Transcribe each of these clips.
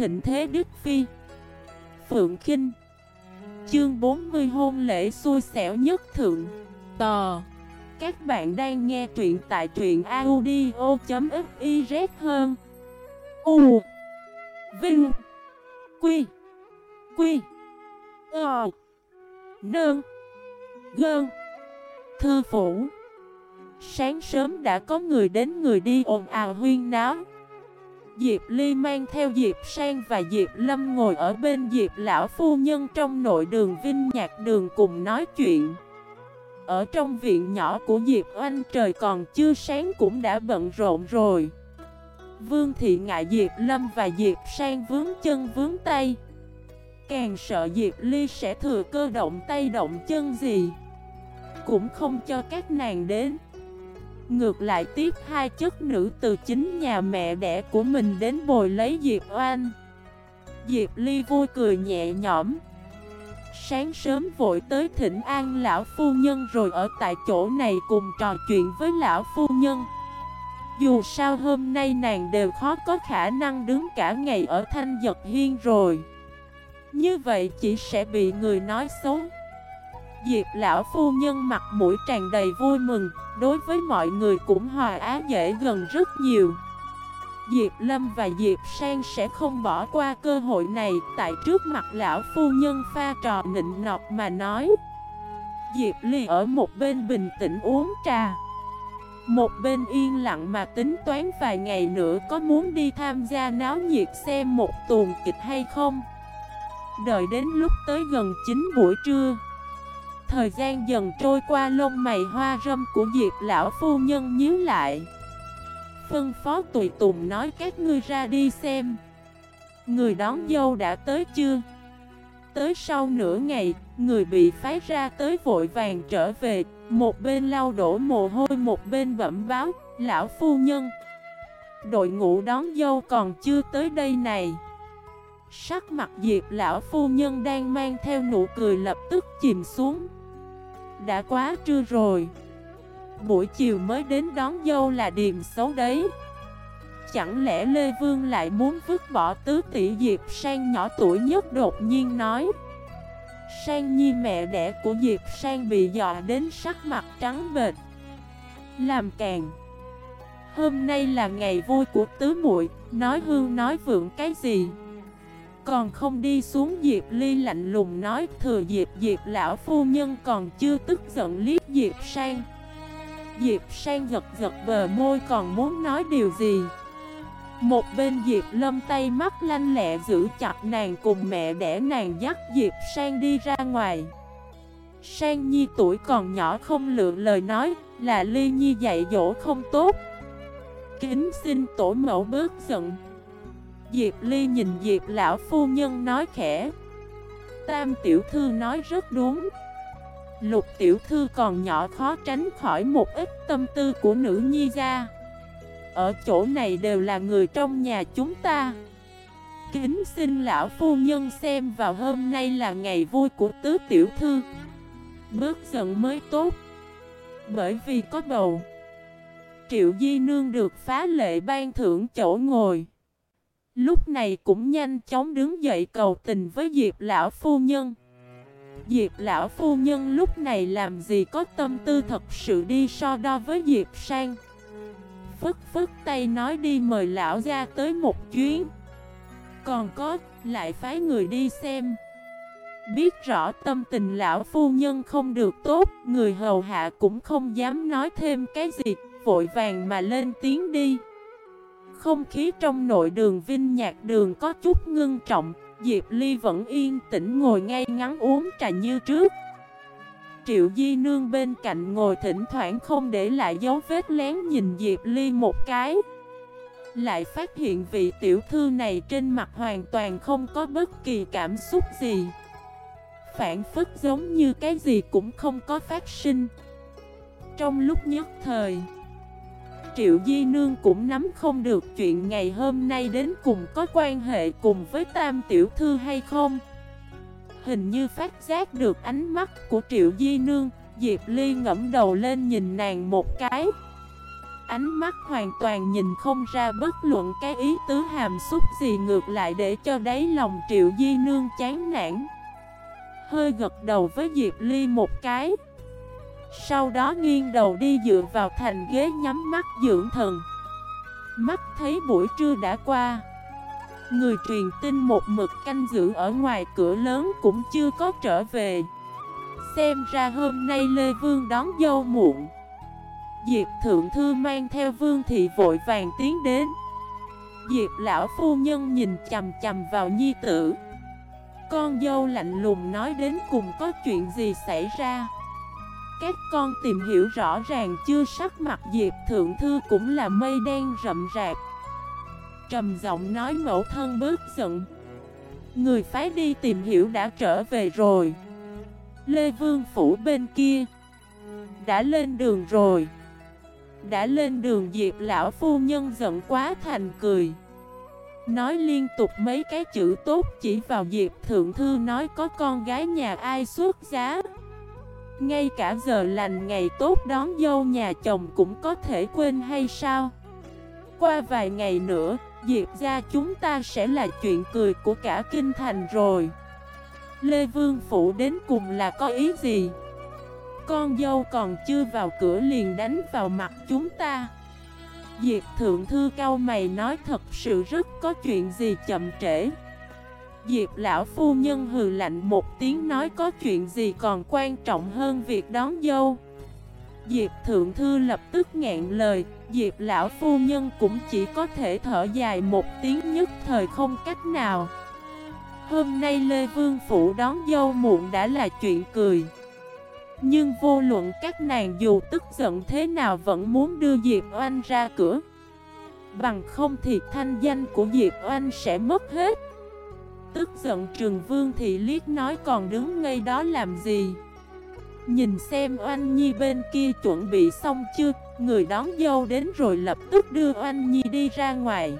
thịnh thế Đức Phi. Phượng Kinh. Chương 40 hôn lễ xui xẻo nhất thượng. Tò. Các bạn đang nghe truyện tại truyện audio.xyz hơn. U. Vinh. Quy. Quy. Ờ. Nơn. Gơn. Thư phủ. Sáng sớm đã có người đến người đi ồn ào huyên náo. Diệp Ly mang theo Diệp Sang và Diệp Lâm ngồi ở bên Diệp Lão Phu Nhân trong nội đường Vinh Nhạc Đường cùng nói chuyện. Ở trong viện nhỏ của Diệp Oanh, trời còn chưa sáng cũng đã bận rộn rồi. Vương Thị ngại Diệp Lâm và Diệp Sang vướng chân vướng tay. Càng sợ Diệp Ly sẽ thừa cơ động tay động chân gì, Cũng không cho các nàng đến. Ngược lại tiếp hai chất nữ từ chính nhà mẹ đẻ của mình đến bồi lấy Diệp Oan Diệp Ly vui cười nhẹ nhõm. Sáng sớm vội tới thỉnh an lão phu nhân rồi ở tại chỗ này cùng trò chuyện với lão phu nhân. Dù sao hôm nay nàng đều khó có khả năng đứng cả ngày ở thanh giật hiên rồi. Như vậy chỉ sẽ bị người nói xấu. Diệp lão phu nhân mặt mũi tràn đầy vui mừng, Đối với mọi người cũng hòa á dễ gần rất nhiều. Diệp Lâm và Diệp Sang sẽ không bỏ qua cơ hội này, Tại trước mặt lão phu nhân pha trò nịnh nọt mà nói. Diệp Ly ở một bên bình tĩnh uống trà. Một bên yên lặng mà tính toán vài ngày nữa có muốn đi tham gia náo nhiệt xem một tuần kịch hay không. Đợi đến lúc tới gần 9 buổi trưa Thời gian dần trôi qua lông mày hoa râm của Diệp lão phu nhân nhíu lại. Phân phó tùy tùng nói các ngươi ra đi xem. Người đón dâu đã tới chưa? Tới sau nửa ngày, người bị phái ra tới vội vàng trở về. Một bên lau đổ mồ hôi một bên bẩm báo Lão phu nhân Đội ngũ đón dâu còn chưa tới đây này. Sắc mặt Diệp lão phu nhân đang mang theo nụ cười lập tức chìm xuống đã quá trưa rồi. Buổi chiều mới đến đón dâu là điềm xấu đấy. Chẳng lẽ Lê Vương lại muốn vứt bỏ tứ tỷ Diệp Sang nhỏ tuổi nhất đột nhiên nói. Sang Nhi mẹ đẻ của Diệp Sang bị dọa đến sắc mặt trắng bệch. Làm càng. Hôm nay là ngày vui của tứ muội, Nói hương nói vượng cái gì? Còn không đi xuống Diệp Ly lạnh lùng nói, thừa Diệp Diệp lão phu nhân còn chưa tức giận liếc Diệp Sang. Diệp Sang gật gật bờ môi còn muốn nói điều gì? Một bên Diệp lâm tay mắt lanh lẹ giữ chặt nàng cùng mẹ đẻ nàng dắt Diệp Sang đi ra ngoài. Sang Nhi tuổi còn nhỏ không lượng lời nói, là Ly Nhi dạy dỗ không tốt. Kính xin tổ mẫu bớt giận. Diệp Ly nhìn Diệp lão phu nhân nói khẽ. Tam tiểu thư nói rất đúng. Lục tiểu thư còn nhỏ khó tránh khỏi một ít tâm tư của nữ nhi gia. Ở chỗ này đều là người trong nhà chúng ta. Kính xin lão phu nhân xem vào hôm nay là ngày vui của tứ tiểu thư. Bước giận mới tốt. Bởi vì có bầu. Triệu Di Nương được phá lệ ban thưởng chỗ ngồi. Lúc này cũng nhanh chóng đứng dậy cầu tình với Diệp lão phu nhân. Diệp lão phu nhân lúc này làm gì có tâm tư thật sự đi so đo với Diệp sang. Phức phức tay nói đi mời lão ra tới một chuyến. Còn có, lại phái người đi xem. Biết rõ tâm tình lão phu nhân không được tốt Người hầu hạ cũng không dám nói thêm cái gì Vội vàng mà lên tiếng đi không khí trong nội đường Vinh Nhạc đường có chút ngưng trọng, Diệp Ly vẫn yên tĩnh ngồi ngay ngắn uống trà như trước. Triệu Di Nương bên cạnh ngồi thỉnh thoảng không để lại dấu vết lén nhìn Diệp Ly một cái. Lại phát hiện vị tiểu thư này trên mặt hoàn toàn không có bất kỳ cảm xúc gì. Phản phức giống như cái gì cũng không có phát sinh. Trong lúc nhất thời... Triệu Di Nương cũng nắm không được chuyện ngày hôm nay đến cùng có quan hệ cùng với Tam Tiểu Thư hay không Hình như phát giác được ánh mắt của Triệu Di Nương, Diệp Ly ngẫm đầu lên nhìn nàng một cái ánh mắt hoàn toàn nhìn không ra bất luận cái ý tứ hàm xúc gì ngược lại để cho đáy lòng Triệu Di Nương chán nản. Hơi gật đầu với Diệp Ly một cái. Sau đó nghiêng đầu đi dựa vào thành ghế nhắm mắt dưỡng thần. Mắt thấy buổi trưa đã qua. Người truyền tin một mực canh giữ ở ngoài cửa lớn cũng chưa có trở về. Xem ra hôm nay Lê Vương đón dâu muộn. Diệp Thượng Thư mang theo Vương Thị vội vàng tiến đến Diệp Lão Phu Nhân nhìn chầm chầm vào nhi tử Con dâu lạnh lùng nói đến cùng có chuyện gì xảy ra các con tìm hiểu rõ ràng chưa? Sắc mặt Diệp Thượng Thư cũng là mây đen rậm rạp. Trầm giọng nói mẫu thân bớt giận. Người phái đi tìm hiểu đã trở về rồi. Lê Vương Phủ bên kia Đã lên đường rồi. Đã lên đường Diệp lão phu nhân giận quá thành cười. Nói liên tục mấy cái chữ tốt chỉ vào Diệp Thượng Thư nói có con gái nhà ai xuất giá? Ngay cả giờ lành ngày tốt đón dâu nhà chồng cũng có thể quên hay sao? Qua vài ngày nữa, Diệp gia chúng ta sẽ là chuyện cười của cả kinh thành rồi. Lê Vương Phủ đến cùng là có ý gì? Con dâu còn chưa vào cửa liền đánh vào mặt chúng ta. Diệp Thượng Thư cao mày nói thật sự rất có chuyện gì chậm trễ. Diệp lão phu nhân hừ lạnh một tiếng nói có chuyện gì còn quan trọng hơn việc đón dâu. Diệp Thượng Thư lập tức ngẹn lời, Diệp lão phu nhân cũng chỉ có thể thở dài một tiếng nhất thời không cách nào. Hôm nay Lê Vương Phủ đón dâu muộn đã là chuyện cười. Nhưng vô luận các nàng dù tức giận thế nào vẫn muốn đưa Diệp Oanh ra cửa. Bằng không thì thanh danh của Diệp Oanh sẽ mất hết. Tức giận Trường Vương Thị liếc nói còn đứng ngay đó làm gì? Nhìn xem Oanh Nhi bên kia chuẩn bị xong chưa? Người đón dâu đến rồi lập tức đưa Oanh Nhi đi ra ngoài.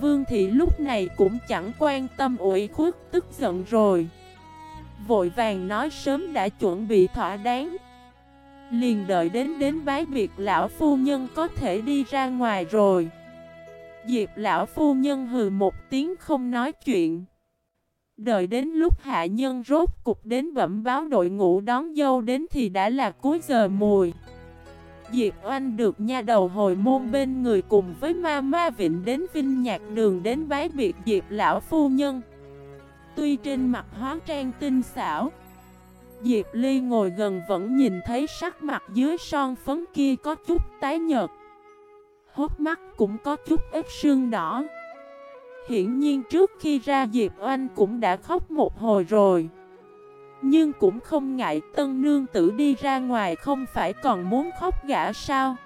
Vương thị lúc này cũng chẳng quan tâm ủi khuất, tức giận rồi. Vội vàng nói sớm đã chuẩn bị thỏa đáng. Liền đợi đến đến bái biệt lão phu nhân có thể đi ra ngoài rồi. Diệp lão phu nhân hừ một tiếng không nói chuyện. Đợi đến lúc hạ nhân rốt cục đến bẩm báo đội ngũ đón dâu đến thì đã là cuối giờ mùi. Diệp Oanh được nha đầu hồi môn bên người cùng với ma ma vịnh đến vinh nhạc đường đến bái biệt Diệp lão phu nhân. Tuy trên mặt hóa trang tinh xảo, Diệp Ly ngồi gần vẫn nhìn thấy sắc mặt dưới son phấn kia có chút tái nhợt. Hốt mắt cũng có chút ít sương đỏ. Hiển nhiên trước khi ra Diệp Oanh cũng đã khóc một hồi rồi. Nhưng cũng không ngại tân nương tử đi ra ngoài không phải còn muốn khóc gã sao?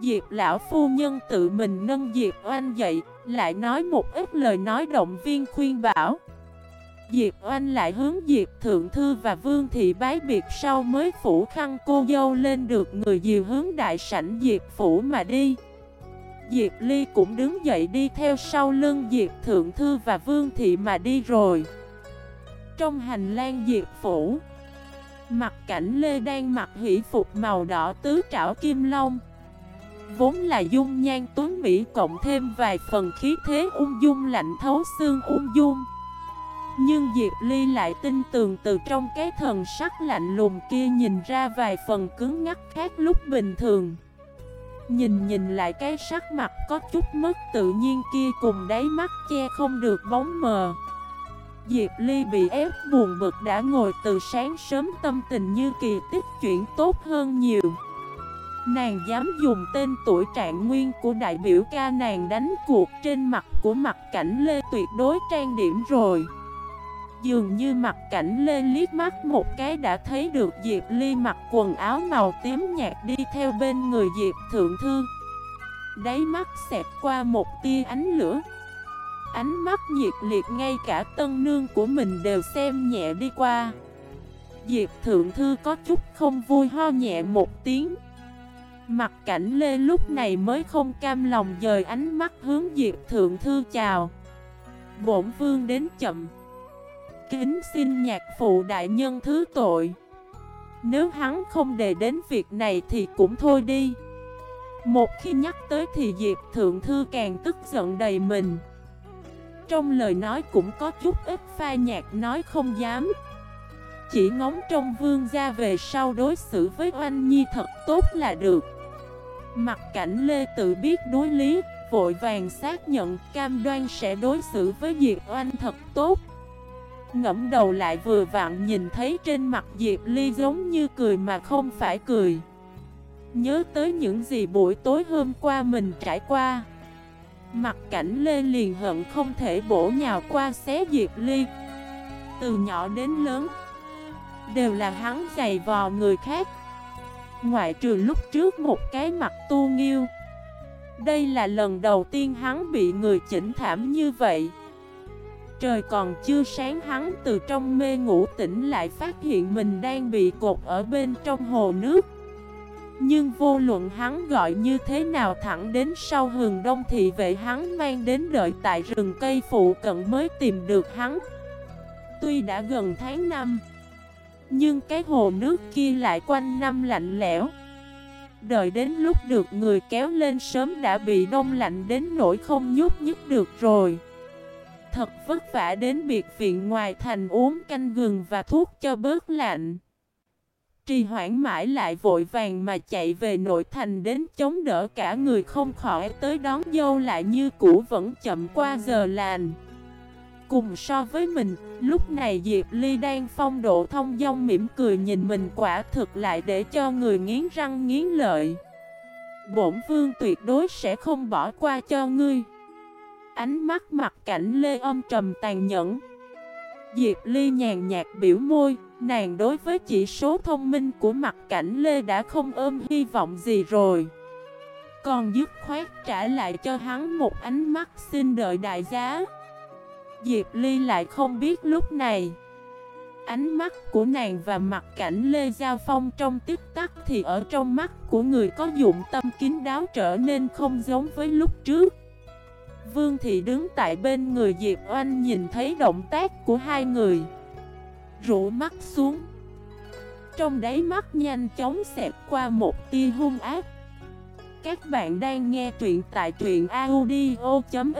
Diệp lão phu nhân tự mình nâng Diệp Oanh dậy, Lại nói một ít lời nói động viên khuyên bảo. Diệp Oanh lại hướng Diệp Thượng Thư và Vương Thị bái biệt sau mới phủ khăn cô dâu lên được người dìu hướng đại sảnh Diệp Phủ mà đi. Diệp Ly cũng đứng dậy đi theo sau lưng Diệp Thượng Thư và Vương Thị mà đi rồi. Trong hành lang Diệp Phủ, mặt cảnh Lê đang mặc hỷ phục màu đỏ tứ trảo kim long. Vốn là dung nhan tuấn Mỹ cộng thêm vài phần khí thế ung dung lạnh thấu xương ung dung. Nhưng Diệp Ly lại tin tưởng từ trong cái thần sắc lạnh lùng kia nhìn ra vài phần cứng ngắc khác lúc bình thường Nhìn nhìn lại cái sắc mặt có chút mất tự nhiên kia cùng đáy mắt che không được bóng mờ. Diệp Ly bị ép buồn bực đã ngồi từ sáng sớm tâm tình như kỳ tích chuyển tốt hơn nhiều. Nàng dám dùng tên tuổi trạng nguyên của đại biểu ca nàng đánh cuộc trên mặt của mặt cảnh Lê tuyệt đối trang điểm rồi. Dường như mặt cảnh lê liếc mắt một cái đã thấy được Diệp Ly mặc quần áo màu tím nhạt đi theo bên người Diệp Thượng Thư. Đáy mắt xẹt qua một tia ánh lửa. Ánh mắt nhiệt liệt ngay cả tân nương của mình đều xem nhẹ đi qua. Diệp Thượng Thư có chút không vui ho nhẹ một tiếng. Mặt cảnh Lê lúc này mới không cam lòng dời ánh mắt hướng Diệp Thượng Thư chào. Bổn vương đến chậm kính xin nhạc phụ đại nhân thứ tội. Nếu hắn không đề đến việc này thì cũng thôi đi. Một khi nhắc tới thì Diệp Thượng Thư càng tức giận đầy mình. Trong lời nói cũng có chút ít pha nhạc nói không dám. Chỉ ngóng trong vương gia về sau đối xử với oanh nhi thật tốt là được. Mặt cảnh Lê tự biết đối lý, Vội vàng xác nhận cam đoan sẽ đối xử với Diệp Oanh thật tốt. Ngẫm đầu lại vừa vặn nhìn thấy trên mặt Diệp Ly giống như cười mà không phải cười. Nhớ tới những gì buổi tối hôm qua mình trải qua. Mặt cảnh Lê liền hận không thể bổ nhào qua xé Diệp Ly. Từ nhỏ đến lớn, Đều là hắn giày vò người khác. Ngoại trừ lúc trước một cái mặt tu nghiêu. Đây là lần đầu tiên hắn bị người chỉnh thảm như vậy. Trời còn chưa sáng, hắn từ trong mê ngủ tỉnh lại phát hiện mình đang bị cột ở bên trong hồ nước. Nhưng vô luận hắn gọi như thế nào thẳng đến sau hừng đông thị vệ hắn mang đến đợi tại rừng cây phụ cận mới tìm được hắn. Tuy đã gần tháng năm, Nhưng cái hồ nước kia lại quanh năm lạnh lẽo. Đợi đến lúc được người kéo lên sớm đã bị đông lạnh đến nỗi không nhúc nhích được rồi. Thật vất vả đến biệt viện ngoài thành uống canh gừng và thuốc cho bớt lạnh. Trì hoãn mãi lại vội vàng mà chạy về nội thành đến chống đỡ cả người không khỏi tới đón dâu lại như cũ vẫn chậm qua giờ lành. Cùng so với mình, lúc này Diệp Ly đang phong độ thông dong mỉm cười nhìn mình quả thực lại để cho người nghiến răng nghiến lợi. Bổn vương tuyệt đối sẽ không bỏ qua cho ngươi. Ánh mắt mặt cảnh Lê âm trầm tàn nhẫn. Diệp Ly nhàn nhạt biểu môi, Nàng đối với chỉ số thông minh của mặt cảnh Lê đã không ôm hy vọng gì rồi. Còn dứt khoát trả lại cho hắn một ánh mắt xin đợi đại giá. Diệp Ly lại không biết lúc này, Ánh mắt của nàng và mặt cảnh Lê Giao Phong trong tích tắc thì ở trong mắt của người có dụng tâm kín đáo trở nên không giống với lúc trước. Vương Thị đứng tại bên người Diệp Oanh nhìn thấy động tác của hai người. Rũ mắt xuống. Trong đáy mắt nhanh chóng xẹt qua một tia hung ác. Các bạn đang nghe truyện tại truyện audio.fif